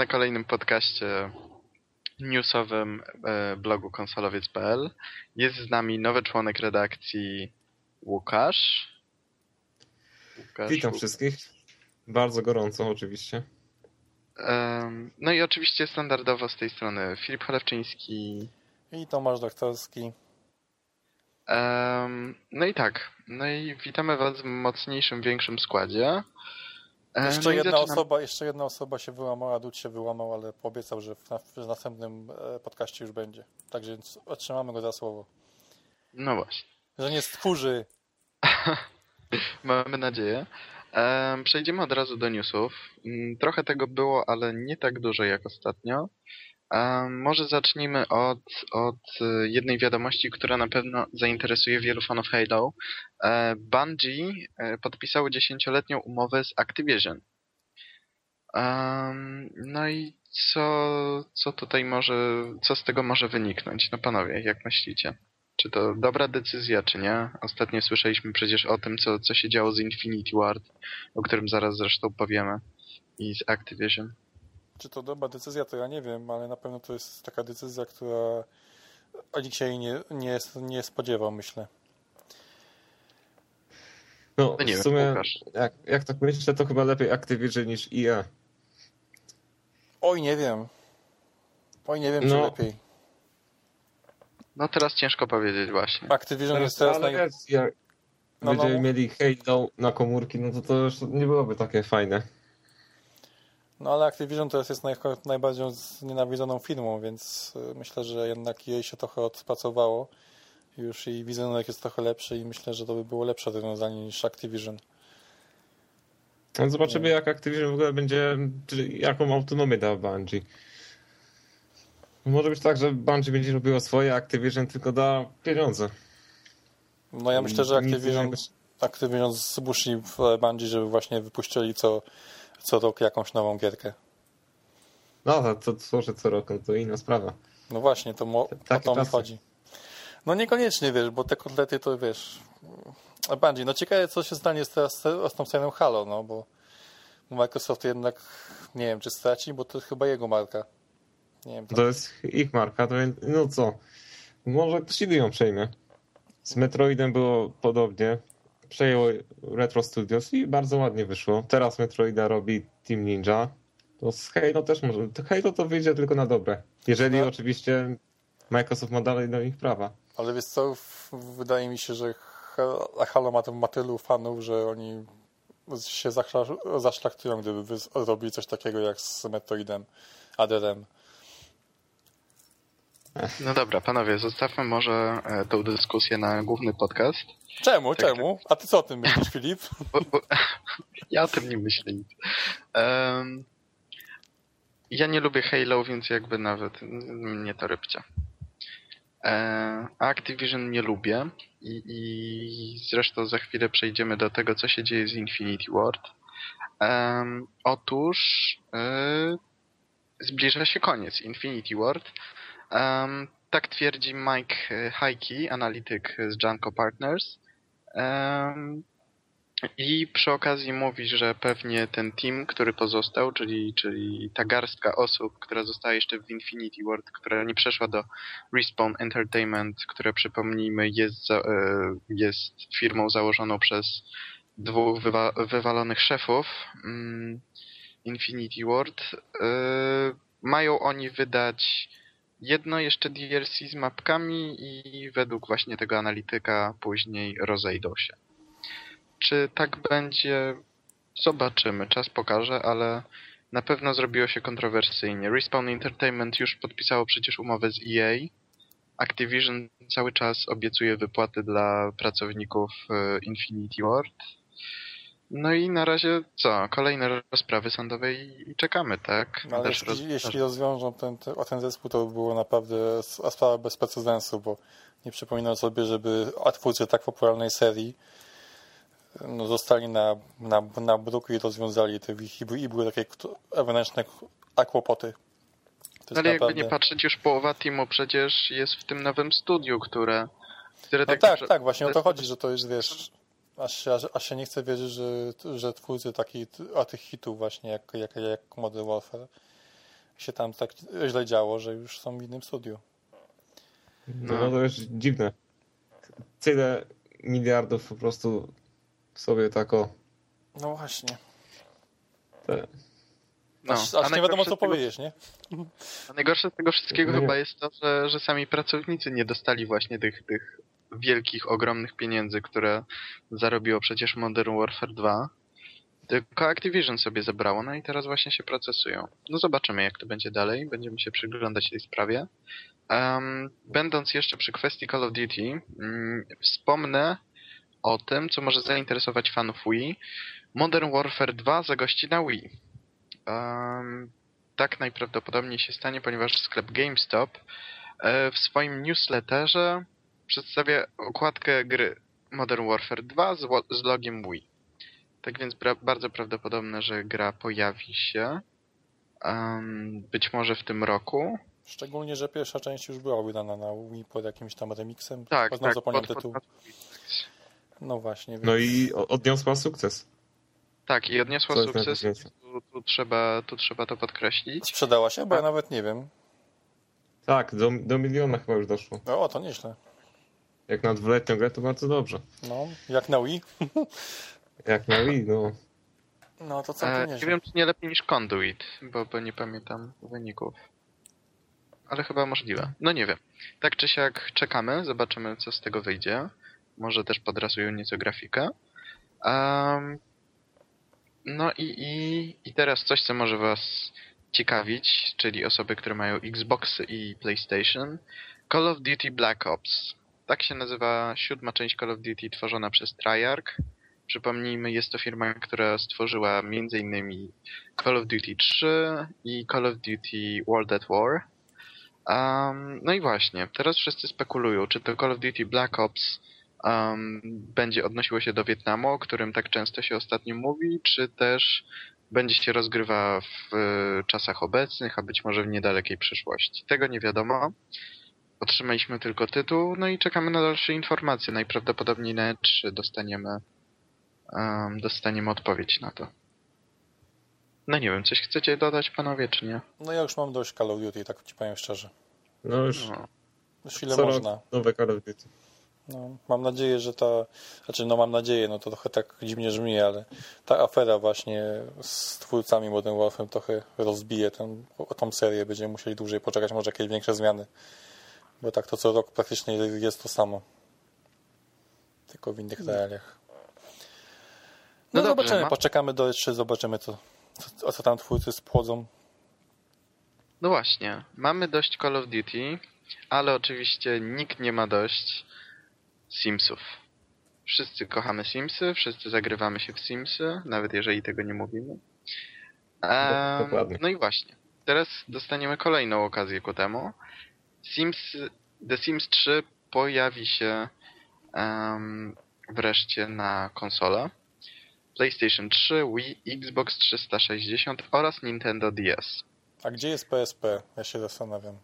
Na kolejnym podcaście newsowym e, blogu konsolowiec.pl. Jest z nami nowy członek redakcji Łukasz. Łukasz Witam wszystkich. Bardzo gorąco oczywiście. No i oczywiście standardowo z tej strony Filip Cholewczyński i Tomasz Doktorski. No i tak. No i witamy Was w mocniejszym, większym składzie. Jeszcze, no jedna osoba, jeszcze jedna osoba się wyłamała, Dud się wyłamał, ale obiecał, że w, w następnym e, podcaście już będzie. Także otrzymamy go za słowo. No właśnie. Że nie stwórzy. Mamy nadzieję. Przejdziemy od razu do newsów. Mm, trochę tego było, ale nie tak dużo jak ostatnio. Może zacznijmy od, od e, jednej wiadomości, która na pewno zainteresuje wielu fanów Halo. E, Bungie e, podpisało dziesięcioletnią umowę z Activision. No i co, co tutaj może, co z tego może wyniknąć? No panowie, jak myślicie? Czy to dobra decyzja, czy nie? Ostatnio słyszeliśmy przecież o tym, co, co się działo z Infinity Ward, o którym zaraz zresztą powiemy, i z Activision. Czy to dobra decyzja, to ja nie wiem, ale na pewno to jest taka decyzja, która nikt się jej nie, nie, nie spodziewał, myślę. No, no nie w sumie, jak, jak tak myślę, to chyba lepiej Activision niż EA. Oj, nie wiem. Oj, nie wiem, no. czy lepiej. No teraz ciężko powiedzieć właśnie. Activision teraz, jest teraz... Ale naj... jak no, będziemy no. mieli Halo na komórki, no to to już nie byłoby takie fajne. No ale Activision to jest, naj, najbardziej znienawidzoną firmą, więc y, myślę, że jednak jej się trochę odpracowało. Już i wizerunek jest trochę lepszy i myślę, że to by było lepsze rozwiązanie niż Activision. No zobaczymy jak Activision w ogóle będzie, jaką autonomię da Bungie. Może być tak, że Bungie będzie robiło swoje, Activision tylko da pieniądze. No ja myślę, że Activision, Activision zmusi w Bungie, żeby właśnie wypuścili co co rok jakąś nową gierkę. No, to tworzy co roku, to inna sprawa. No właśnie, to mo- o to mi chodzi. No niekoniecznie, wiesz, bo te kotlety to, wiesz... Bardziej, no ciekawe, co się stanie teraz z tą serią Halo, no, bo Microsoft jednak, nie wiem, czy straci, bo to chyba jego marka. Nie wiem. To jest ich marka, to więc, no co, może ktoś inny ją przejmie. Z Metroidem było podobnie przejął Retro Studios i bardzo ładnie wyszło. Teraz Metroida robi Team Ninja. To z Halo też może. Halo to wyjdzie tylko na dobre. Jeżeli no. oczywiście Microsoft ma dalej do nich prawa. Ale wiesz co, wydaje mi się, że Halo ma, ma tylu fanów, że oni się zaszlachtują, gdyby zrobili coś takiego jak z Metroidem, Aderem. No dobra, panowie, zostawmy może e, tą dyskusję na główny podcast. Czemu, tak, czemu? A ty co o tym myślisz, Filip? Bo, bo, ja o tym nie myślę nic. Um, ja nie lubię Halo, więc jakby nawet mnie to rybcia. E, Activision nie lubię i, i zresztą za chwilę przejdziemy do tego, co się dzieje z Infinity Ward. Otóż e, zbliża się koniec Infinity Ward Um, tak twierdzi Mike Heike, analityk z Janko Partners. Um, I przy okazji mówi, że pewnie ten team, który pozostał, czyli, czyli ta garstka osób, która została jeszcze w Infinity Ward, która nie przeszła do Respawn Entertainment, które przypomnijmy jest, e, jest firmą założoną przez dwóch wywa wywalonych szefów um, Infinity Ward, e, mają oni wydać jedno jeszcze DLC z mapkami i według właśnie tego analityka później rozejdą się. Czy tak będzie? Zobaczymy, czas pokaże, ale na pewno zrobiło się kontrowersyjnie. Respawn Entertainment już podpisało przecież umowę z EA. Activision cały czas obiecuje wypłaty dla pracowników e, Infinity Ward no i na razie co? Kolejne rozprawy sądowe i czekamy, tak? No, ale jeśli, roz... jeśli rozwiążą ten, ten, ten zespół, to by było naprawdę sprawa bez precedensu, bo nie przypominam sobie, żeby twórcy tak popularnej serii no, zostali na, na, na bruku i rozwiązali te i, i były takie wewnętrzne kłopoty. Ale naprawdę... jakby nie patrzeć, już połowa teamu przecież jest w tym nowym studiu, które... które no tak, tak, tak, właśnie o to chodzi, że to jest, wiesz Aż, się- aż, aż się nie chce wierzyć, że, że twórcy takich, a tych hitów właśnie jak, jak, jak Modern Warfare się tam tak źle działo, że już są w innym studiu. No, no to już dziwne. Tyle miliardów po prostu sobie tak o... No właśnie. Te, No, aż aż nie wiadomo co tego- powiedzieć, nie? A najgorsze z tego wszystkiego Nie. chyba jest to, że, że sami pracownicy nie dostali właśnie tych, tych wielkich, ogromnych pieniędzy, które zarobiło przecież Modern Warfare 2. Tylko Activision sobie zebrało, no i teraz właśnie się procesują. No zobaczymy, jak to będzie dalej. Będziemy się przyglądać tej sprawie. Em, będąc jeszcze przy kwestii Call of Duty, mm, wspomnę o tym, co może zainteresować fanów Wii. Modern Warfare 2 zagości na Wii. Em, tak najprawdopodobniej się stanie, ponieważ sklep GameStop e, w swoim newsletterze przedstawia okładkę gry Modern Warfare 2 z, z logiem Wii. Tak więc bra- bardzo prawdopodobne, że gra pojawi się em, być może w tym roku. Szczególnie, że pierwsza część już była wydana na Wii pod jakimś tam remixem. Tak, Znowu tak. zapomniałem pod- tytuł. pod- No właśnie. no więc- i o- odniosła sukces. tak, i odniosła Co sukces. Tu, tu, trzeba, tu trzeba to podkreślić. Sprzedała się? Bo ja nawet nie wiem. Tak, do, do miliona chyba już doszło. No, o, to nieźle. Jak na dwuletnią grę to bardzo dobrze. No, jak na Wii? Jak na Wii, no. No, to E, całkiem nie wiem, czy nie lepiej niż Conduit, bo, bo nie pamiętam wyników. Ale chyba możliwe. No nie wiem. Tak czy siak czekamy, zobaczymy co z tego wyjdzie. Może też podrasują nieco grafikę. Em, no i, i, i teraz coś, co może was ciekawić, czyli osoby, które mają Xboxy i PlayStation. Call of Duty Black Ops. Tak się nazywa siódma część Call of Duty tworzona przez Treyarch. Przypomnijmy, jest to firma, która stworzyła m.in. Call of Duty 3 i Call of Duty World at War. Um, no i właśnie, teraz wszyscy spekulują, czy to Call of Duty Black Ops um, będzie odnosiło się do Wietnamu, o którym tak często się ostatnio mówi, czy też będzie się rozgrywa w e, czasach obecnych, a być może w niedalekiej przyszłości. Tego nie wiadomo. Otrzymaliśmy tylko tytuł, no i czekamy na dalsze informacje. Najprawdopodobniej na E3 dostaniemy um, dostaniemy odpowiedź na to. No nie wiem, coś chcecie dodać panowie, czy nie? No ja już mam dość Call of Duty, tak ci powiem szczerze. No już No. Już ile co można. nowe Call of Duty. No, mam nadzieję, że ta, znaczy no mam nadzieję, no to trochę tak dziwnie brzmi, ale ta afera właśnie z twórcami Modern Warfare trochę rozbije ten, tą serię. Będziemy musieli dłużej poczekać, może jakieś większe zmiany. Bo tak to co rok praktycznie jest to samo. Tylko w innych realiach. No, No dobrze, zobaczymy, ma- poczekamy do E3, zobaczymy co, co, o co tam twórcy spłodzą. No właśnie, mamy dość Call of Duty, ale oczywiście nikt nie ma dość Simsów. Wszyscy kochamy Simsy, wszyscy zagrywamy się w Simsy, nawet jeżeli tego nie mówimy. Dokładnie. no i właśnie, teraz dostaniemy kolejną okazję ku temu. Sims, The Sims 3 pojawi się em, wreszcie na konsolę. PlayStation 3, Wii, Xbox 360 oraz Nintendo DS. A gdzie jest PSP? Ja się zastanawiam.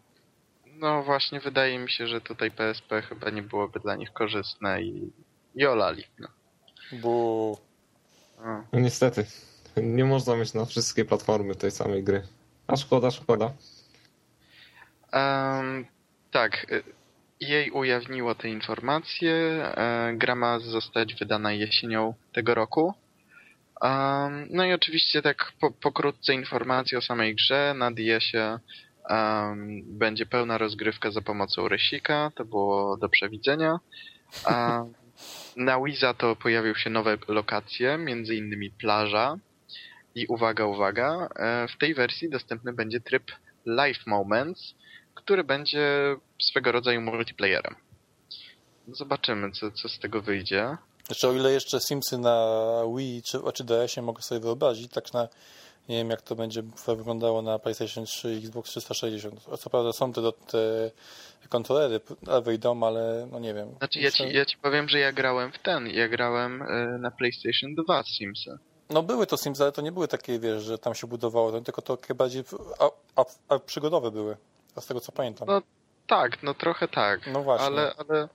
No właśnie, wydaje mi się, że tutaj PSP chyba nie byłoby dla nich korzystne i, i olali. No. Bo O. No niestety, nie można mieć na wszystkie platformy tej samej gry. A szkoda, szkoda. Em, tak, y, jej ujawniło te informacje. E, gra ma zostać wydana jesienią tego roku. No i oczywiście tak po, pokrótce informacje o samej grze. Na DS-ie będzie pełna rozgrywka za pomocą rysika. To było do przewidzenia. Na Wii za to pojawią się nowe lokacje, między innymi plaża. I uwaga, uwaga, e, w tej wersji dostępny będzie tryb Life Moments, który będzie swego rodzaju multiplayerem. Zobaczymy, co, co z tego wyjdzie. Znaczy, o ile jeszcze Simsy na Wii czy, czy DS-ie mogę sobie wyobrazić, tak na nie wiem jak to będzie wyglądało na PlayStation 3 i Xbox 360. A Co prawda są te, te kontrolery wyjdą, ale no nie wiem. Znaczy, ja ci, ja ci powiem, że ja grałem w ten. Ja grałem e, na PlayStation 2 Simsy. No były to Simsy, ale to nie były takie, wiesz, że tam się budowało, tylko to takie bardziej a, a, a przygodowe były. A z tego co pamiętam. No, Tak, no trochę tak. No właśnie. Ale, ale,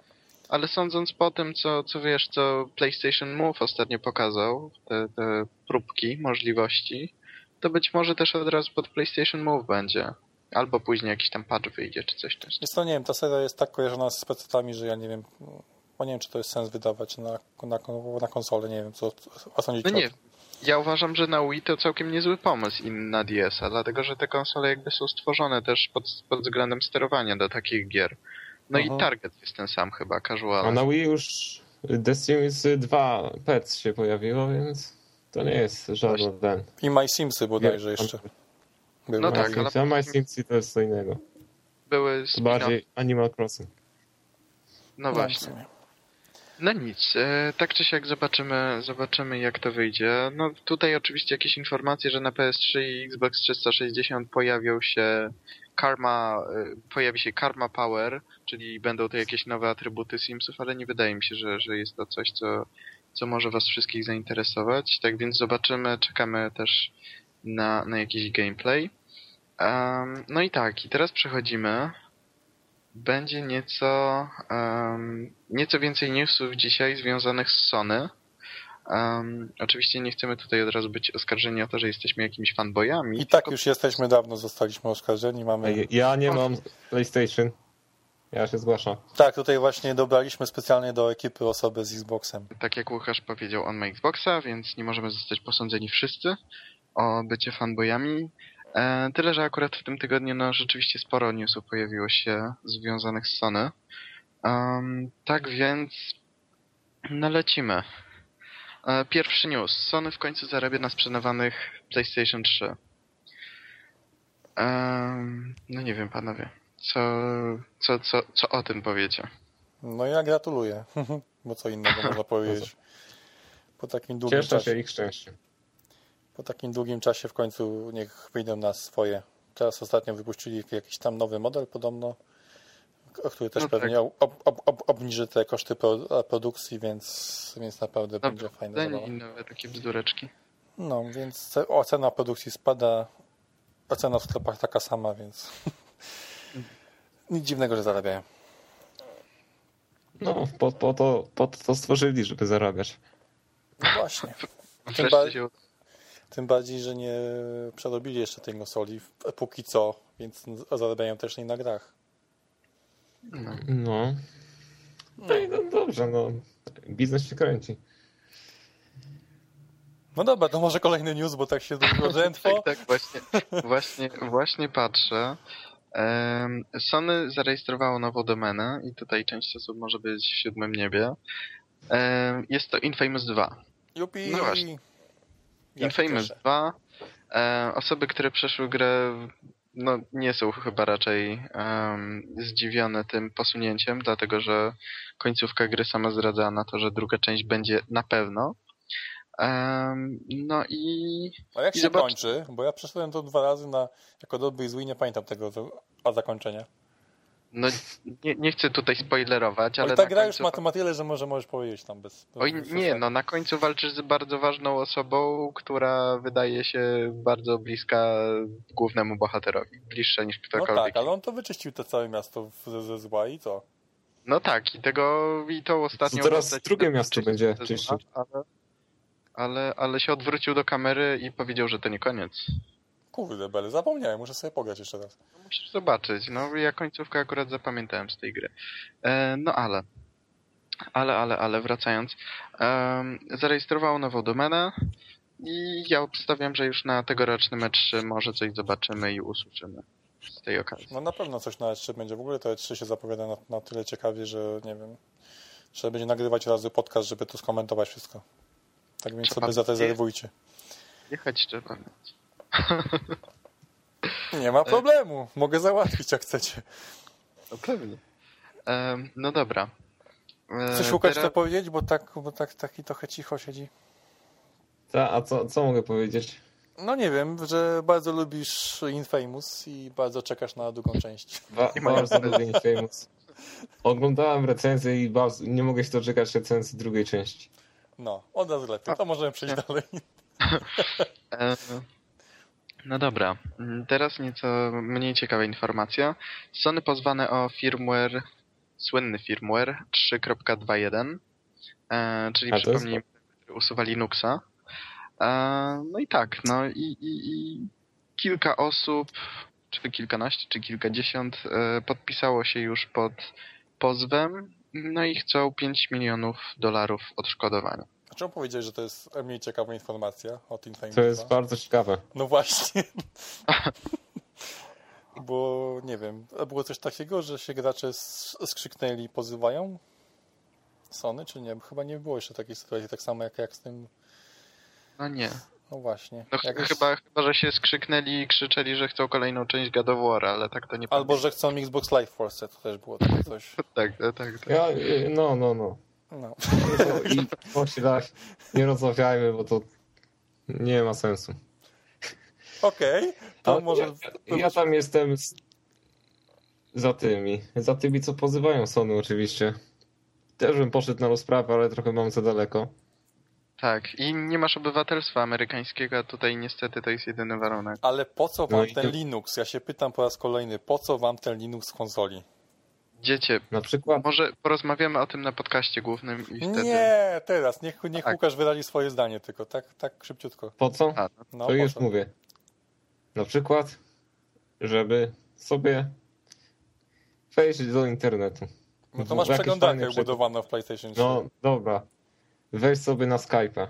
ale sądząc po tym, co, co wiesz, co PlayStation Move ostatnio pokazał, te, te próbki, możliwości, to być może też od razu pod PlayStation Move będzie. Albo później jakiś tam patch wyjdzie, czy coś też. Jest to, nie wiem, ta seria jest tak kojarzona z PC-tami, że ja nie wiem, bo nie wiem, czy to jest sens wydawać na, na, na konsolę, nie wiem, co, co sądzicie No nie. Ja uważam, że na Wii to całkiem niezły pomysł i na DS-a, dlatego że te konsole jakby są stworzone też pod, pod względem sterowania do takich gier. No Mhm. i target jest ten sam chyba, casual. A na Wii już The Sims 2 Pets się pojawiło, więc to nie jest żaden ten. I My Simsy bodajże Nie, jeszcze. Były. No My tak, Sims, ale- a My Simsy to jest co innego. Były To bardziej Animal Crossing. No No, właśnie. No nic, e, tak czy siak zobaczymy, zobaczymy jak to wyjdzie. No tutaj oczywiście jakieś informacje, że na PS3 i Xbox 360 pojawią się Karma, e, pojawi się Karma Power, czyli będą to jakieś nowe atrybuty Simsów, ale nie wydaje mi się, że, że jest to coś, co, co może was wszystkich zainteresować. Tak więc zobaczymy, czekamy też na, na jakiś gameplay. Em, no i tak, i teraz przechodzimy będzie nieco, em, nieco więcej newsów dzisiaj związanych z Sony. Em, oczywiście nie chcemy tutaj od razu być oskarżeni o to, że jesteśmy jakimiś fanboyami. I tak już jesteśmy dawno, zostaliśmy oskarżeni, mamy... Ja nie mam PlayStation. Ja się zgłaszam. Tak, tutaj właśnie dobraliśmy specjalnie do ekipy osobę z Xboxem. Tak jak Łukasz powiedział, on ma Xboxa, więc nie możemy zostać posądzeni wszyscy o bycie fanboyami. E, tyle, że akurat w tym tygodniu no, rzeczywiście sporo newsów pojawiło się związanych z Sony. Em, tak więc no lecimy. E, pierwszy news. Sony w końcu zarabia na sprzedawanych PlayStation 3. Em, no nie wiem, panowie. Co, co, co, co o tym powiecie? No ja gratuluję, bo co innego można powiedzieć. Po takim długim Cieszę się czasie, ich szczęście. Po takim długim czasie w końcu niech wyjdą na swoje. Teraz ostatnio wypuścili jakiś tam nowy model podobno, który też No tak. pewnie ob, ob, ob, obniży te koszty pro, produkcji, więc, więc naprawdę No, będzie zabawa. i nowe takie bzdureczki. No, więc ce- o, cena produkcji spada, a cena w sklepach taka sama, więc nic dziwnego, że zarabiają. No, po, po, to, po to stworzyli, żeby zarabiać. No właśnie. Ba- Tym bardziej, że nie przerobili jeszcze tej konsoli póki co, więc zarabiają też nie na grach. no. No. No i no dobrze, no. Biznes się kręci. No dobra, to może kolejny news, bo tak się zrobiło drętwo. Tak, tak, właśnie, właśnie, właśnie patrzę. Sony zarejestrowało nową domenę i tutaj część osób może być w siódmym niebie. Jest to Infamous 2. Jupi! No właśnie. Infamous cieszę. 2. E, osoby, które przeszły grę, no nie są chyba raczej zdziwione tym posunięciem, dlatego że końcówka gry sama zdradza na to, że druga część będzie na pewno. No i A jak I się zobacz- kończy? Bo ja przeszedłem to dwa razy na, jako dobry i zły nie pamiętam tego a zakończenia. No nie, nie chcę tutaj spoilerować, ale, Ale ta gra już końcu... ma temat tyle, że może możesz powiedzieć tam bez... Oj, nie, no na końcu walczysz z bardzo ważną osobą, która wydaje się bardzo bliska głównemu bohaterowi. Bliższa niż No ktokolwiek. tak, ale on to wyczyścił to całe miasto ze, ze zła i co? No tak, i tego i tą ostatnią To teraz drugie miasto będzie czyścić. Ale, ale, ale się odwrócił do kamery i powiedział, że to nie koniec. Kurde, bele, zapomniałem, muszę sobie pograć jeszcze raz. No, musisz zobaczyć. No ja końcówkę akurat zapamiętałem z tej gry. E, no ale. Ale, ale, ale wracając. Um, zarejestrowało nową domenę i ja obstawiam, że już na tegorocznym E3 może coś zobaczymy i usłyszymy z tej okazji. No na pewno coś na E3 będzie. W ogóle to E3 się zapowiada na, na tyle ciekawie, że nie wiem. Trzeba będzie nagrywać razy podcast, żeby tu skomentować wszystko. Tak więc Trzeba sobie zarezerwujcie. Jechać trzeba. więc. Nie ma problemu. Mogę załatwić jak chcecie. No pewnie. Em, no dobra. E, Coś Łukasz teraz- chce powiedzieć, bo tak, bo tak taki trochę cicho siedzi. Ta, a co, co mogę powiedzieć? No nie wiem, że bardzo lubisz Infamous i bardzo czekasz na drugą część. Ba, bardzo lubię Infamous. Oglądałem recenzję i bardzo, nie mogę się doczekać recenzji drugiej części. No, od razu lepiej. To możemy przejść dalej. No dobra, Mm, teraz nieco mniej ciekawa informacja. Sony pozwane o firmware słynny firmware 3.21, e, czyli jest- przypomnijmy, usuwa Linuxa. E, no i tak, no i, i, i kilka osób, czy kilkanaście, czy kilkadziesiąt e, podpisało się już pod pozwem, no i chcą 5 milionów dolarów odszkodowania. A czemu powiedziałeś, że to jest mniej ciekawa informacja o Team Flame To jest 2? bardzo ciekawe. No właśnie. Bo nie wiem, było coś takiego, że się gracze skrzyknęli i pozywają Sony, czy nie? Chyba nie było jeszcze takiej sytuacji, tak samo jak, jak z tym. No nie. No właśnie. No, ch- Jakoś- chyba, chyba, że się skrzyknęli i krzyczeli, że chcą kolejną część God of War, ale tak to nie Albo, że chcą Xbox Live Polsce, to też było takie coś. Tak, tak, tak. tak. Ja, y, no, no, no. No. I właśnie tak, nie rozmawiajmy, bo to nie ma sensu. Okej, to Ale może... ja, ja tam jestem z, za tymi, za tymi, co pozywają Sony oczywiście. Też bym poszedł na rozprawę, ale trochę mam za daleko. Tak, i nie masz obywatelstwa amerykańskiego, a tutaj niestety to jest jedyny warunek. Ale po co No wam i ten to- Linux? Ja się pytam po raz kolejny, po co wam ten Linux w konsoli? Dziecię, Na przykład, może porozmawiamy o tym na podcaście głównym i wtedy... Nie, teraz, niech, niech Tak. Łukasz wyrazi swoje zdanie tylko, tak, tak szybciutko. po co? A, no, No, to po już co? mówię. Na przykład, żeby sobie wejść do internetu. No to masz przeglądarkę wbudowaną w PlayStation 3. No, dobra. Wejść sobie na Skype'a.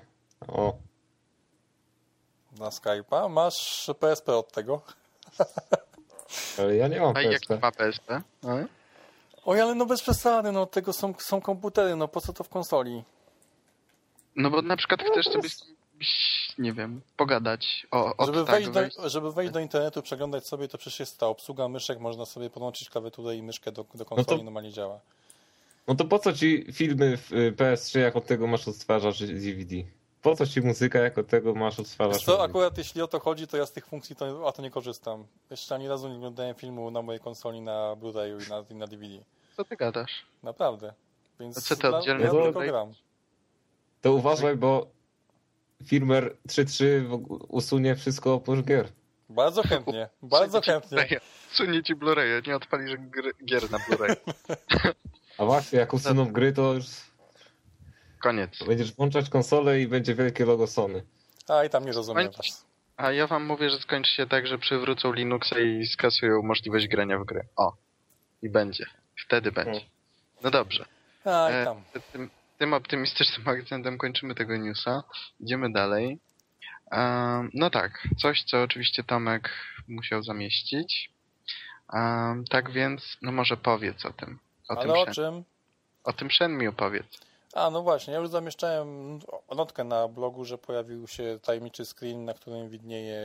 O, Na Skype'a. Masz PSP od tego. ale ja nie mam a jak PSP. ma PSP? A? Oj, ale no bez przesady, no od tego są, są komputery, no po co to w konsoli? No bo na przykład chcesz to sobie, nie wiem, pogadać o, o Żeby tak, wejść, wejść. do, żeby wejść do internetu, przeglądać sobie, to przecież jest ta obsługa myszek, można sobie podłączyć klawiaturę i myszkę do, do konsoli, to- normalnie działa. No to po co ci filmy w y, PS3, jak od tego masz odtwarzacz DVD? Po co ci muzyka, jak od tego masz odtwarzacz DVD? akurat jeśli o to chodzi, to ja z tych funkcji to, a to nie korzystam. Jeszcze ani razu nie oglądałem filmu na mojej konsoli na Blu-rayu i na, i na DVD. Co ty gadasz? Naprawdę. Więc A co to oddzielny ja tylko gram. To uważaj, bo firmware 3.3 w ogóle usunie wszystko oprócz gier. Bardzo chętnie, bardzo chętnie. Sunie ci Blu-raya, nie odpalisz gry, gier na Blu-ray. A właśnie, jak usuną gry, to już Koniec. będziesz włączać konsolę i będzie wielkie logo Sony. A i tam nie rozumiem was. A ja wam mówię, że skończy się tak, że przywrócą Linuxa i skasują możliwość grania w gry. O. I będzie. Wtedy będzie. No dobrze. A i E, tam. tym, tym optymistycznym akcentem kończymy tego newsa. Idziemy dalej. Em, no tak, coś, co oczywiście Tomek musiał zamieścić. Em, tak więc, no może powiedz o tym. O Ale tym, o czym? o tym Shenmue powiedz. A, no właśnie, ja już zamieszczałem notkę na blogu, że pojawił się tajemniczy screen, na którym widnieje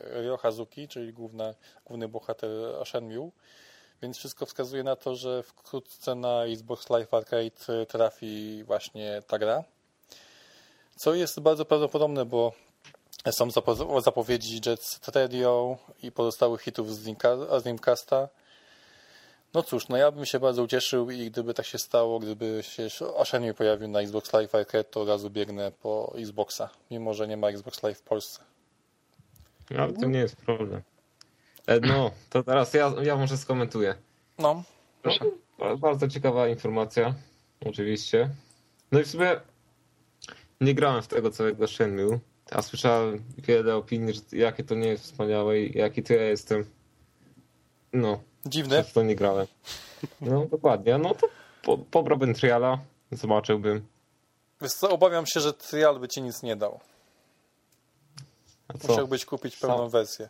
Ryo Hazuki, czyli główna, główny bohater Shenmue. Więc wszystko wskazuje na to, że wkrótce na Xbox Live Arcade trafi właśnie ta gra. Co jest bardzo prawdopodobne, bo są zapo- zapowiedzi Jet Set Radio i pozostałych hitów z Dreamcasta. No cóż, no ja bym się bardzo ucieszył i gdyby tak się stało, gdyby się Shenmue pojawił na Xbox Live Arcade, to od razu biegnę po Xboxa, mimo że nie ma Xbox Live w Polsce. No, Ale to nie jest problem. E, no, to teraz ja, ja może skomentuję. No, Proszę. Bardzo ciekawa informacja, oczywiście. No i w sumie nie grałem w tego całego Shenmue, a słyszałem wiele opinii, że jakie to nie jest wspaniałe i jaki to ja jestem. No, dziwne. przez to nie grałem. No, dokładnie. No to po, pobrałbym triala, zobaczyłbym. Wiesz co, obawiam się, że trial by ci nic nie dał. Musiałbyś kupić pełną wersję.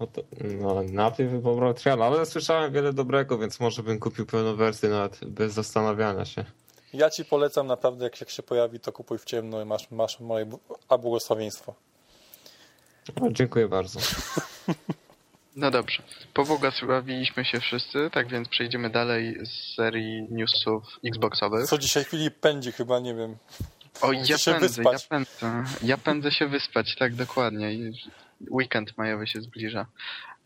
No, to, no najpierw bym pobrał triala, ale słyszałem wiele dobrego, więc może bym kupił pełną wersję nawet bez zastanawiania się. Ja ci polecam naprawdę, jak, jak się pojawi, to kupuj w ciemno i masz, masz moje błogosławieństwo. O, dziękuję bardzo. No dobrze. Pobłogosławiliśmy się wszyscy, tak więc przejdziemy dalej z serii newsów Xboxowych. Co dzisiaj Filip pędzi chyba, nie wiem. O, ja pędzę, ja wyspać. pędzę. Ja pędzę się wyspać, tak dokładnie. Weekend majowy się zbliża.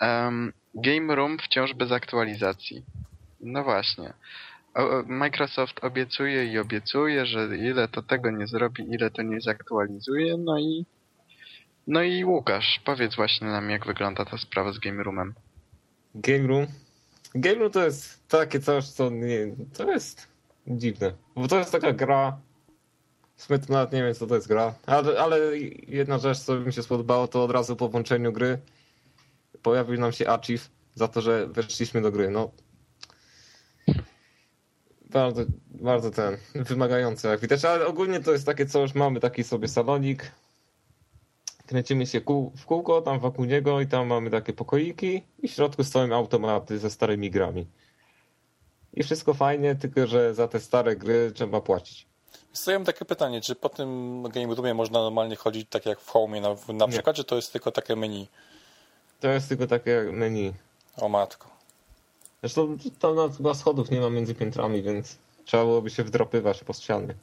Um, Game Room wciąż bez aktualizacji. No właśnie. Microsoft obiecuje i obiecuje, że ile to tego nie zrobi, ile to nie zaktualizuje, no i no i Łukasz, powiedz właśnie nam, jak wygląda ta sprawa z Game Roomem. Game Room Game Room to jest takie coś, co nie, to jest dziwne. Bo to jest taka gra. W nawet nie wiem, co to jest gra. Ale, ale jedna rzecz, co mi się spodobało, to od razu po włączeniu gry pojawił nam się achieve za to, że weszliśmy do gry. No. Bardzo, bardzo ten, wymagające jak widać, ale ogólnie to jest takie coś, mamy taki sobie salonik, kręcimy się kół, w kółko tam wokół niego i tam mamy takie pokoiki i w środku stoją automaty ze starymi grami. I wszystko fajnie, tylko że za te stare gry trzeba płacić. Stawiam takie pytanie, czy po tym Game Roomie można normalnie chodzić tak jak w Home na, na przykład, czy to jest tylko takie menu? To jest tylko takie menu. O matko. Zresztą tam chyba schodów nie ma między piętrami, więc trzeba byłoby się wdropywać po ścianie.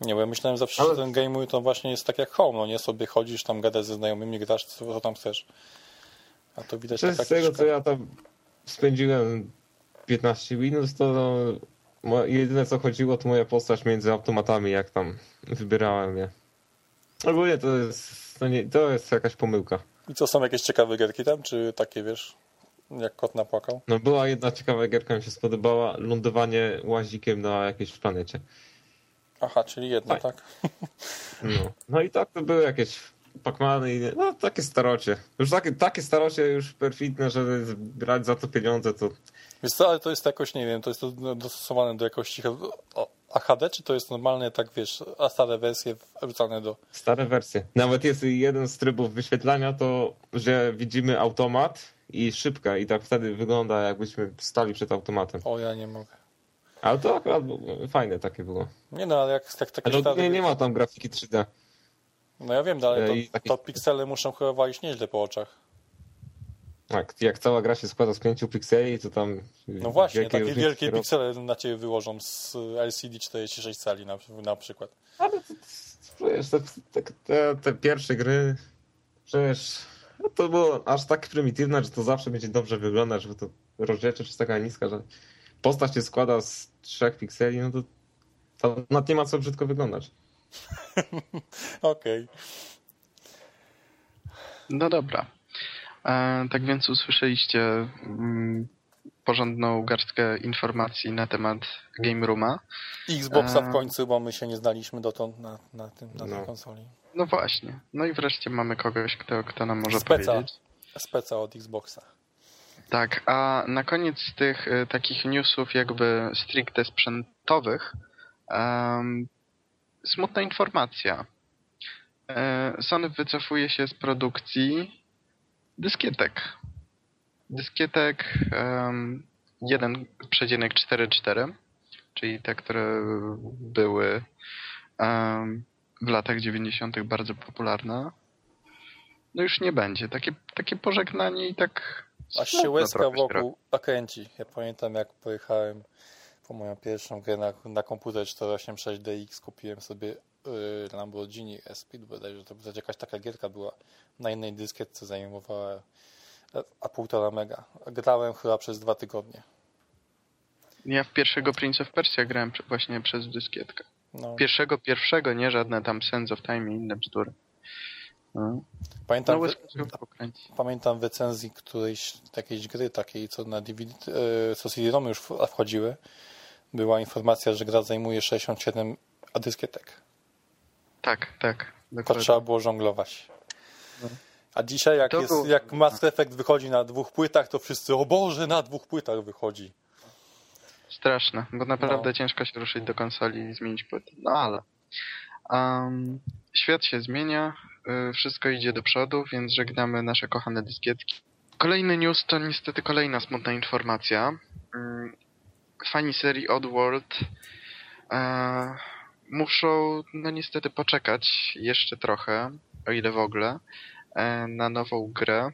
Nie, bo ja myślałem zawsze, Ale- że ten Game Room to właśnie jest tak jak Home, no nie sobie chodzisz tam, gadasz ze znajomymi, grasz co, co tam chcesz. A to widać Czy taka z tego, co ja tam spędziłem 15 minut, to no, jedyne co chodziło, to moja postać między automatami, jak tam wybierałem je. Ogólnie to jest, to, nie, to jest jakaś pomyłka. I co, są jakieś ciekawe gierki tam, czy takie, wiesz, jak kot napłakał? No była jedna ciekawa gierka, mi się spodobała, lądowanie łazikiem na jakiejś planecie. Aha, czyli jedno, Fajnie. tak? No, no i tak to były jakieś Pacmany i no takie starocie. Już takie, takie starocie już perfidne, żeby brać za to pieniądze, to Wiesz co, ale to jest jakoś, nie wiem, to jest to dostosowane do jakości o, HD, czy to jest normalnie, tak wiesz, a stare wersje wrzucane do... Stare wersje. Nawet jest jeden z trybów wyświetlania, to że widzimy automat i szybka i tak wtedy wygląda jakbyśmy stali przed automatem. O, ja nie mogę. Ale to akurat fajne takie było. Nie no, ale jak, jak takie Ale stare... ogólnie nie ma tam grafiki 3D. No ja wiem, no, ale I to, taki- to piksele muszą chyba walić nieźle po oczach. Tak, jak cała gra się składa z pięciu pikseli, to tam No właśnie, wielkie takie wielkie piksele na ciebie wyłożą z LCD 46 cali na, na przykład. Ale to, wiesz, te, te, te, pierwsze gry, przecież no to było aż tak prymitywne, że to zawsze będzie dobrze wyglądać, że to rozdzielczość jest taka niska, że postać się składa z trzech pikseli, no to, to nawet nie ma co brzydko wyglądać. Okej. No dobra. E, tak więc usłyszeliście mm, porządną garstkę informacji na temat Game Rooma. Xboxa Eee. w końcu, bo my się nie znaliśmy dotąd na, na, tym, na tej No. konsoli. No właśnie. No i wreszcie mamy kogoś, kto, kto nam może Speca. powiedzieć. Speca od Xboxa. Tak, a na koniec tych e, takich newsów jakby stricte sprzętowych smutna informacja. E, Sony wycofuje się z produkcji dyskietek. Dyskietek em, 1,44, czyli te, które były w latach 90. bardzo popularne. No już nie będzie. Takie, takie pożegnanie i tak Aż się łezka wokół zakręci. Ja pamiętam jak pojechałem po moją pierwszą grę na, na komputer 486 DX kupiłem sobie y, Lamborghini SP, bodajże to bodajże jakaś taka gierka była na innej dyskietce zajmowała e, a półtora mega. Grałem chyba przez dwa tygodnie. Ja w pierwszego Prince of Persia grałem właśnie przez dyskietkę. No, Pierwszego, pierwszego, nie żadne tam Sense of Time i inne bzdury. No, pamiętam, no wy, pamiętam wycenzji którejś jakiejś gry takiej, co na DVD, y, co CD-ROMy już wchodziły. Była informacja, że gra zajmuje 67 dyskietek. Tak, tak. To trzeba było żonglować. A dzisiaj jak, jest, było- jak Mass Effect wychodzi na dwóch płytach, to wszyscy, o Boże, na dwóch płytach wychodzi. Straszne, bo naprawdę No. ciężko się ruszyć do konsoli i zmienić płytę. No ale. Um, świat się zmienia, y, wszystko idzie do przodu, więc żegnamy nasze kochane dyskietki. Kolejny news to niestety kolejna smutna informacja. Ym, Fani serii Oddworld e, muszą no niestety poczekać jeszcze trochę, o ile w ogóle, e, na nową grę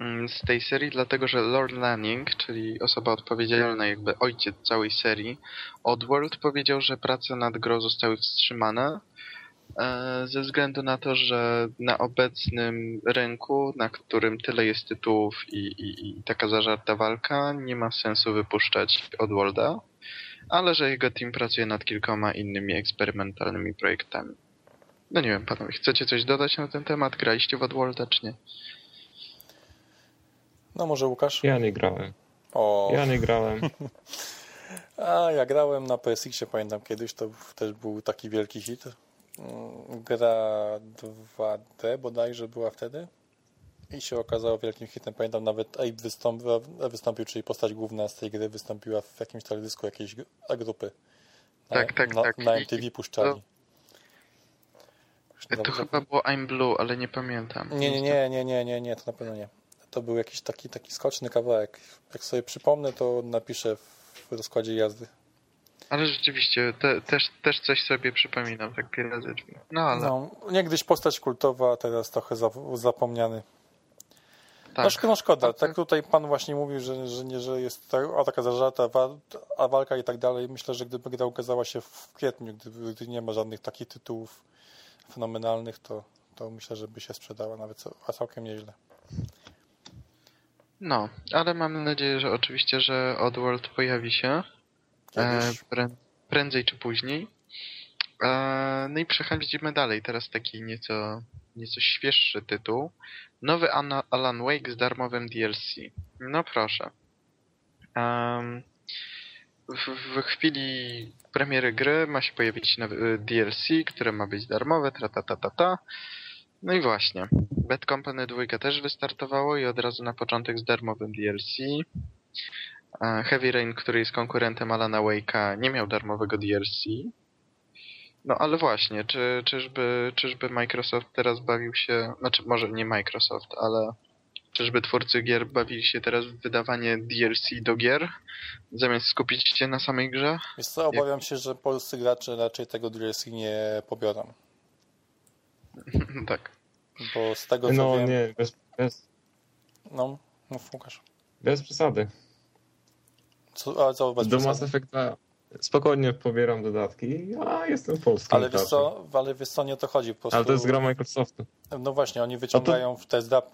mm, z tej serii, dlatego że Lord Lanning, czyli osoba odpowiedzialna, jakby ojciec całej serii Oddworld, powiedział, że prace nad grą zostały wstrzymane ze względu na to, że na obecnym rynku, na którym tyle jest tytułów i, i, i taka zażarta walka, nie ma sensu wypuszczać Oddworlda, ale że jego team pracuje nad kilkoma innymi eksperymentalnymi projektami. No nie wiem, panowie, chcecie coś dodać na ten temat? Graliście w Oddworlda, czy nie? No może Łukasz? Ja nie grałem. O, Ja nie grałem. a ja grałem na PSX-ie, pamiętam kiedyś, to też był taki wielki hit. Mm, Gra 2D bodajże była wtedy i się okazało wielkim hitem. Pamiętam nawet Abe wystąpił, wystąpił, czyli postać główna z tej gry wystąpiła w jakimś teledysku jakiejś gr- grupy. Na, Tak, tak, na, tak. Na MTV puszczali. To dobrze- chyba było I'm Blue, ale nie pamiętam. Nie, nie, nie, nie, nie, nie, nie, to na pewno nie. To był jakiś taki, taki skoczny kawałek. Jak sobie przypomnę, to napiszę w rozkładzie jazdy. Ale rzeczywiście, te, też, też coś sobie przypominam, tak periodycznie. No ale No, niegdyś postać kultowa, teraz trochę za, zapomniany. tak. No, szko- no szkoda, Tak, tak tak. tutaj pan właśnie mówił, że, że nie, że jest ta, a taka zażarta a walka i tak dalej. Myślę, że gdyby gra ukazała się w kwietniu, gdy, gdy nie ma żadnych takich tytułów fenomenalnych, to, to myślę, że by się sprzedała nawet całkiem nieźle. No, ale mam nadzieję, że oczywiście, że Oddworld pojawi się e, prędzej czy później. E, no i przechodzimy dalej. Teraz taki nieco, nieco świeższy tytuł. Nowy Anna, Alan Wake z darmowym DLC. No proszę. W, w chwili premiery gry ma się pojawić nowy y, DLC, które ma być darmowe, tra ta ta ta ta. No i właśnie. Bad Company 2 też wystartowało i od razu na początek z darmowym DLC. Heavy Rain, który jest konkurentem Alana Wake'a, nie miał darmowego DLC. No ale właśnie, czy, czyżby, czyżby Microsoft teraz bawił się, znaczy może nie Microsoft, ale czyżby twórcy gier bawili się teraz w wydawanie DLC do gier, zamiast skupić się na samej grze? Wiesz co, obawiam się, że polscy gracze raczej tego DLC nie pobiorą. tak. Bo z tego co No wiem... nie, bez, bez, No, mów Łukasz. bez przesady. Co, a co Do? Mass Effecta spokojnie pobieram dodatki, a jestem polskim Ale wiesz co, ale wiesz co, nie o to chodzi. Po prostu, Ale to jest gra Microsoftu. No właśnie, oni wyciągają w te zdrap,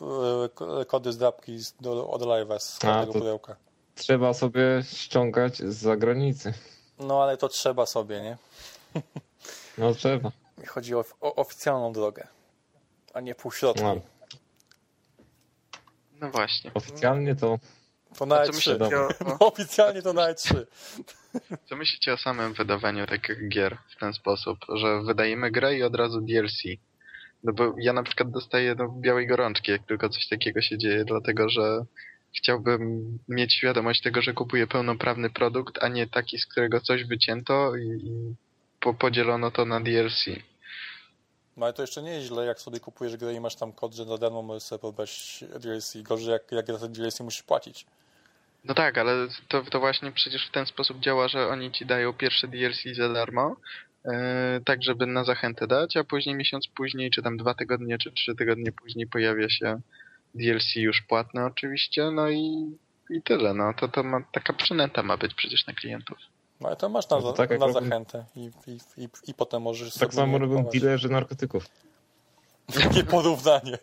e, kody zdrapki z- do, od live'a z każdego to- pudełka. Trzeba sobie ściągać z zagranicy. No ale to trzeba sobie, nie? No trzeba. Chodzi o, o oficjalną drogę, a nie półśrodki. No, No właśnie. oficjalnie to To na A co E3. myślicie o, No, oficjalnie to na E3. co myślicie o samym wydawaniu takich gier w ten sposób, że wydajemy grę i od razu DLC? No bo ja na przykład dostaję no, białej gorączki, jak tylko coś takiego się dzieje, dlatego że chciałbym mieć świadomość tego, że kupuję pełnoprawny produkt, a nie taki, z którego coś wycięto i, i po, podzielono to na DLC. No ale to jeszcze nie jest źle, jak sobie kupujesz grę i masz tam kod, że za darmo możesz sobie pobrać DLC. Gorzej, jak, jak za te DLC musisz płacić. No tak, ale to, to właśnie przecież w ten sposób działa, że oni ci dają pierwsze DLC za darmo, e, tak żeby na zachętę dać, a później miesiąc później, czy tam dwa tygodnie, czy trzy tygodnie później pojawia się DLC już płatne oczywiście, no i, i tyle, no to, to ma, taka przynęta ma być przecież na klientów. No ale to masz na, No to tak na zachętę i, i, i, i potem możesz tak sobie samo robią dealerzy narkotyków. Jakie porównanie.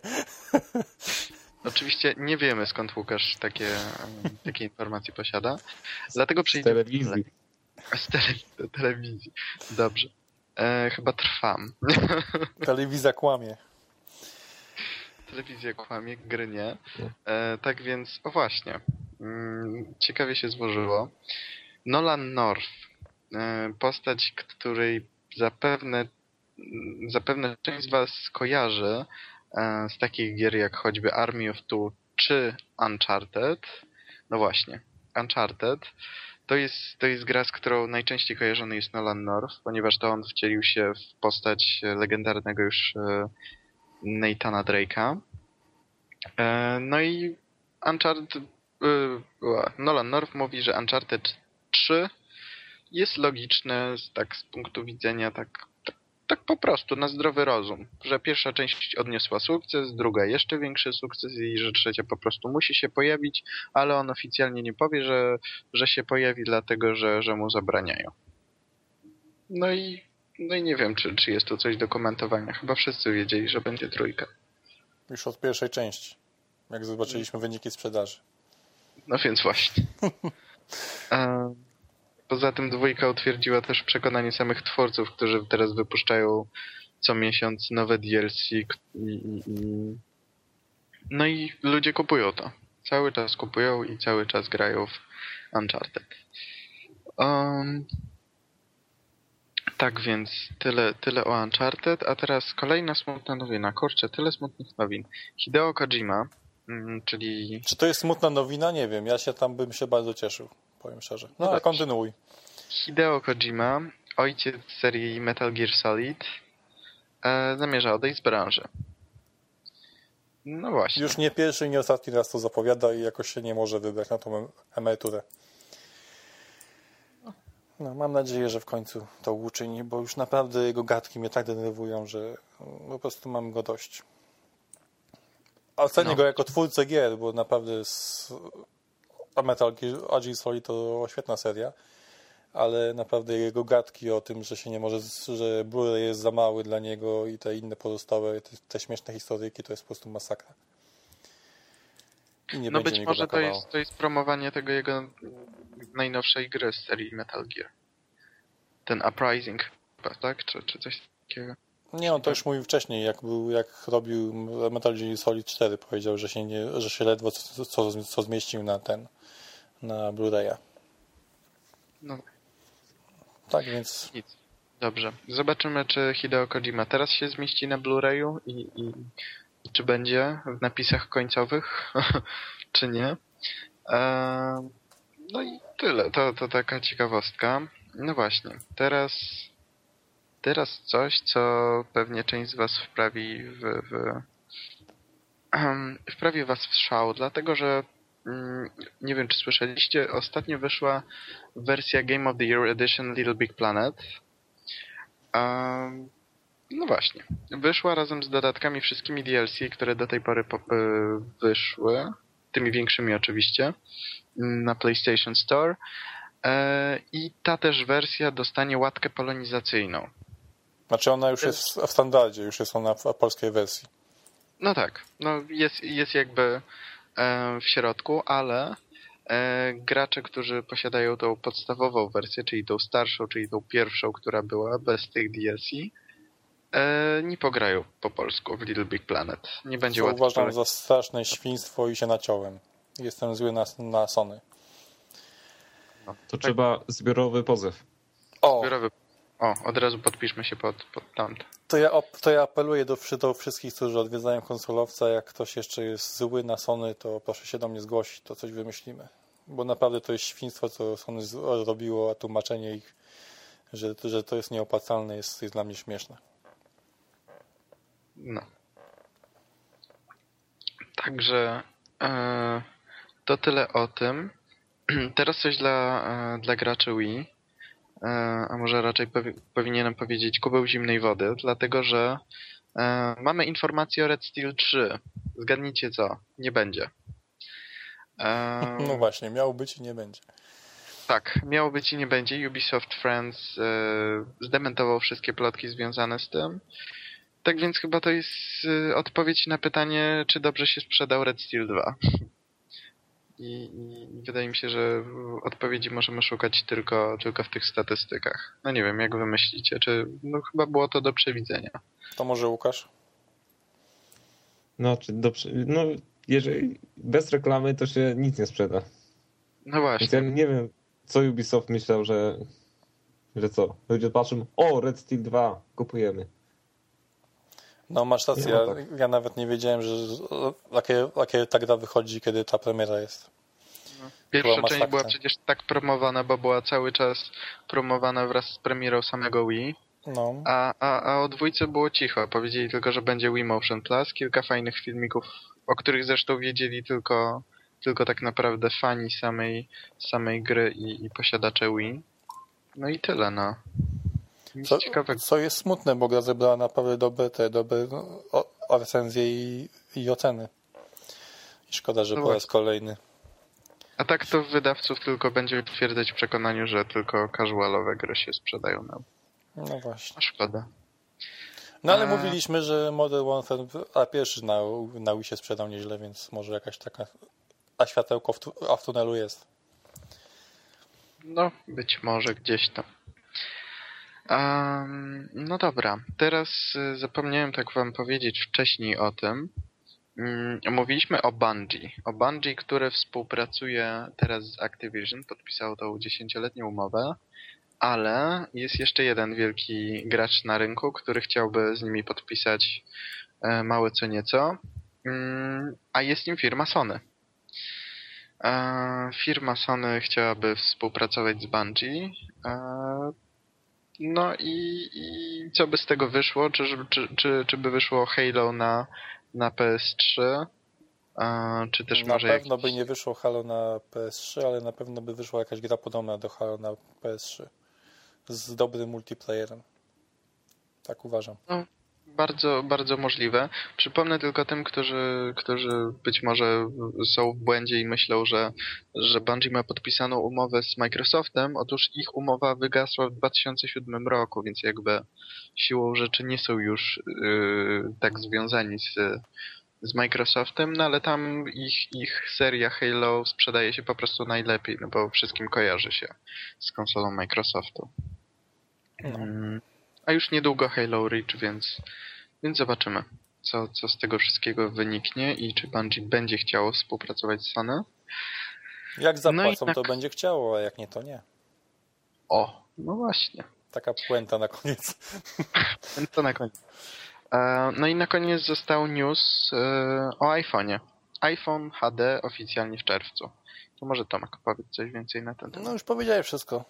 Oczywiście nie wiemy skąd Łukasz takie, takie informacje posiada, dlatego Z przejdziemy telewizji. z tele, telewizji. Dobrze. E, chyba trwam. Telewizja kłamie. Telewizja kłamie, gry nie. Nie. E, tak więc, o właśnie. Mm, ciekawie się złożyło. Nolan North. E, postać, której zapewne, mm, zapewne część z Was kojarzy z takich gier jak choćby Army of Two czy Uncharted. No właśnie, Uncharted. To jest, to jest gra, z którą najczęściej kojarzony jest Nolan North, ponieważ to on wcielił się w postać legendarnego już e, Nathana Drake'a. E, No i Uncharted, Nolan North mówi, że Uncharted 3 jest logiczne tak z punktu widzenia tak, tak, po prostu na zdrowy rozum, że pierwsza część odniosła sukces, druga jeszcze większy sukces i że trzecia po prostu musi się pojawić, ale on oficjalnie nie powie, że, że się pojawi dlatego, że, że mu zabraniają. No i, no i nie wiem, czy, czy jest tu coś do komentowania. Chyba wszyscy wiedzieli, że będzie trójka. Już od pierwszej części. Jak zobaczyliśmy wyniki sprzedaży. No więc właśnie. E, Poza tym dwójka utwierdziła też przekonanie samych twórców, którzy teraz wypuszczają co miesiąc nowe DLC no i ludzie kupują to. Cały czas kupują i cały czas grają w Uncharted. Um, tak więc tyle, tyle o Uncharted, a teraz kolejna smutna nowina. Kurczę, tyle smutnych nowin. Hideo Kojima, mm, czyli Czy to jest smutna nowina? Nie wiem. Ja się tam bym się bardzo cieszył, powiem szczerze. No ale kontynuuj. Hideo Kojima, ojciec serii Metal Gear Solid, e, zamierza odejść z branży. No właśnie. Już nie pierwszy i nie ostatni raz to zapowiada i jakoś się nie może wybrać na tą em- emeryturę. No, mam nadzieję, że w końcu to uczyni, bo już naprawdę jego gadki mnie tak denerwują, że mm, po prostu mam go dość. A cenię No. go jako twórcę gier, bo naprawdę. A Metal Gear Solid to świetna seria, ale naprawdę jego gadki o tym, że się nie może, że Blu-ray jest za mały dla niego i te inne pozostałe, te, te śmieszne historyjki, to jest po prostu masakra. I nie no być może to jest, to jest promowanie tego jego najnowszej gry z serii Metal Gear. Ten Uprising, tak? Czy, czy coś takiego? Nie, on to już mówił wcześniej, jak był, jak robił Metal Gear Solid 4, powiedział, że się, nie, że się ledwo co, co, co zmieścił na ten, na Blu-raya. No Tak więc nic. Dobrze. Zobaczymy, czy Hideo Kojima teraz się zmieści na Blu-rayu i, i, i czy będzie w napisach końcowych, czy nie. Eee, no i tyle. To, to taka ciekawostka. No właśnie. Teraz teraz coś, co pewnie część z was wprawi w, w Ehm, wprawię was w szał, dlatego że nie wiem, czy słyszeliście, ostatnio wyszła wersja Game of the Year Edition Little Big Planet. Ehm, no właśnie. Wyszła razem z dodatkami wszystkimi DLC, które do tej pory po, y, wyszły. Tymi większymi oczywiście. mm, Na PlayStation Store. E, I ta też wersja dostanie łatkę polonizacyjną. Znaczy ona już jest w standardzie, już jest ona w polskiej wersji. No tak, no jest, jest jakby e, w środku, ale e, gracze, którzy posiadają tą podstawową wersję, czyli tą starszą, czyli tą pierwszą, która była bez tych DLC, e, nie pograją po polsku w Little Big Planet. Nie będzie Co łatwo. uważam za straszne świństwo i się naciąłem. Jestem zły na, na Sony. To trzeba zbiorowy pozew. O, Zbiorowy... O, od razu podpiszmy się pod, pod tamto. to ja, to ja apeluję do, do wszystkich, którzy odwiedzają konsolowca, jak ktoś jeszcze jest zły na Sony, to proszę się do mnie zgłosić, to coś wymyślimy. Bo naprawdę to jest świństwo, co Sony z- robiło, a tłumaczenie ich, że, że to jest nieopłacalne, jest, jest dla mnie śmieszne. No. Także e, to tyle o tym. Teraz coś dla, e, dla graczy Wii. E, a może raczej powi powinienem powiedzieć kubeł zimnej wody, dlatego że e, mamy informację o Red Steel 3. Zgadnijcie co? Nie będzie. E, No właśnie, miało być i nie będzie. tak, miało być i nie będzie. Ubisoft Friends e, zdementował wszystkie plotki związane z tym. Tak więc chyba to jest e, odpowiedź na pytanie, czy dobrze się sprzedał Red Steel 2. I, I wydaje mi się, że odpowiedzi możemy szukać tylko, tylko w tych statystykach. No nie wiem, jak wy myślicie, czy no chyba było to do przewidzenia. To może Łukasz? No, czy do, no jeżeli bez reklamy, to się nic nie sprzeda. No Więc ja właśnie. nie wiem, co Ubisoft myślał, że, że co? Ludzie patrzą, o, Red Steel 2, kupujemy. No masz rację, No ja, ja nawet nie wiedziałem, że jakie, jakie ta gra wychodzi, kiedy ta premiera jest. Pierwsza była część była przecież tak promowana, bo była cały czas promowana wraz z premierą samego Wii. No, A, a, a o dwójce było cicho. Powiedzieli tylko, że będzie Wii Motion Plus, kilka fajnych filmików, o których zresztą wiedzieli tylko, tylko tak naprawdę fani samej, samej gry i, i posiadacze Wii. No i tyle, no. Nic co, ciekawego. co jest smutne, bo gra zebrała naprawdę dobre, te, dobre no, o, recenzje i, i oceny. I szkoda, że No po raz kolejny. A tak to wydawców tylko będzie utwierdzać w przekonaniu, że tylko casualowe gry się sprzedają na No właśnie. a szkoda. No ale A- mówiliśmy, że Modern Warfare, a pierwszy na, na Wii się sprzedał nieźle, więc może jakaś taka, a światełko w, tu, a w tunelu jest. No, być może gdzieś tam. Um, no dobra, teraz y, zapomniałem tak wam powiedzieć wcześniej o tym, Mm, Mówiliśmy o Bungie. O Bungie, które współpracuje teraz z Activision, podpisało tą dziesięcioletnią umowę, ale jest jeszcze jeden wielki gracz na rynku, który chciałby z nimi podpisać e, małe co nieco, Mm, a jest nim firma Sony. E, Firma Sony chciałaby współpracować z Bungie. No i, i co by z tego wyszło? Czy, czy, czy, czy by wyszło Halo na, na PS3? E, Czy też na może pewno jakiś... by nie wyszło Halo na PS3, ale na pewno by wyszła jakaś gra podobna do Halo na PS3. Z dobrym multiplayerem. Tak uważam. Bardzo, bardzo możliwe. Przypomnę tylko tym, którzy, którzy być może są w błędzie i myślą, że, że Bungie ma podpisaną umowę z Microsoftem. Otóż ich umowa wygasła w 2007 roku, więc jakby siłą rzeczy nie są już yy, tak związani z, z Microsoftem, no ale tam ich, ich seria Halo sprzedaje się po prostu najlepiej, no bo wszystkim kojarzy się z konsolą Microsoftu. No. A już niedługo Halo Reach, więc, więc zobaczymy, co, co z tego wszystkiego wyniknie i czy Bungie będzie chciało współpracować z Sony. Jak zapłacą, No i to tak- będzie chciało, a jak nie, to nie. O, no właśnie. Taka puenta na koniec. To na koniec. E, No i na koniec został news e, o iPhone'ie. iPhone HD oficjalnie w czerwcu. To może Tomek powiedz coś więcej na ten No temat. już powiedziałeś wszystko.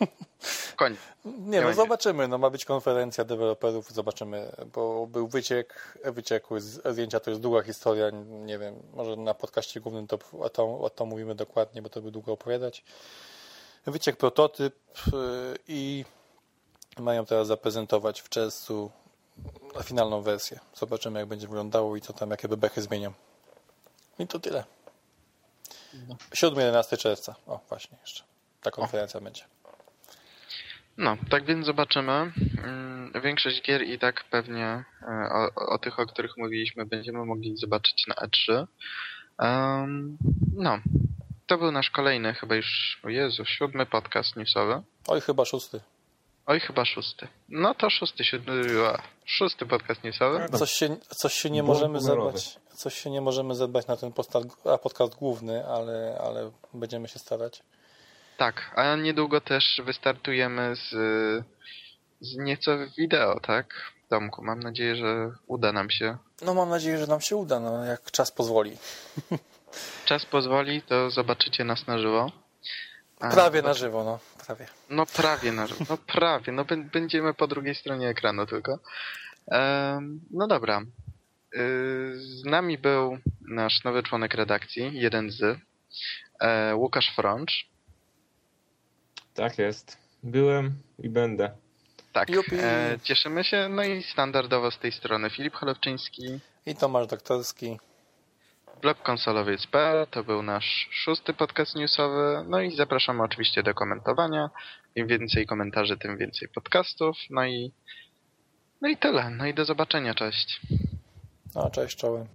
Koniec. Nie, no zobaczymy. No ma być konferencja deweloperów, zobaczymy, bo był wyciek, wyciekły z- zdjęcia, to jest długa historia, nie wiem, może na podcaście głównym to o to, o to mówimy dokładnie, bo to by długo opowiadać. Wyciek prototyp yy, i mają teraz zaprezentować w czerwcu finalną wersję. Zobaczymy, jak będzie wyglądało i co tam, jakie bebechy zmienią. I to tyle. 7-11 czerwca. O, właśnie jeszcze. Ta konferencja będzie. No, tak więc zobaczymy. Mm, Większość gier i tak pewnie e, o, o tych, o których mówiliśmy, będziemy mogli zobaczyć na E3. Em, no, to był nasz kolejny, chyba już, o Jezu, siódmy podcast newsowy. Oj, chyba szósty. Oj, chyba szósty. No to szósty, siódmy, a, szósty podcast newsowy. Coś się, coś się nie Błąd możemy zadbać. Coś się nie możemy zadbać na ten podcast, a podcast główny, ale, ale będziemy się starać. Tak, a niedługo też wystartujemy z, z nieco wideo, tak? Tomku, mam nadzieję, że uda nam się. No mam nadzieję, że nam się uda, no, jak czas pozwoli. Czas pozwoli, to zobaczycie nas na żywo. A, Prawie na żywo, no, prawie. No prawie na żywo, no prawie, no bę- będziemy po drugiej stronie ekranu tylko. Em, no dobra. Y, Z nami był nasz nowy członek redakcji, jeden z, e, Łukasz Frącz. Tak jest. Byłem i będę. Tak, e, cieszymy się. No i standardowo z tej strony Filip Cholewczyński, I Tomasz Doktorski. blog konsolowiec.pl, to był nasz szósty podcast newsowy. No i zapraszamy oczywiście do komentowania. Im więcej komentarzy, tym więcej podcastów. No i, no i tyle. No i do zobaczenia, cześć. No, cześć, czołem.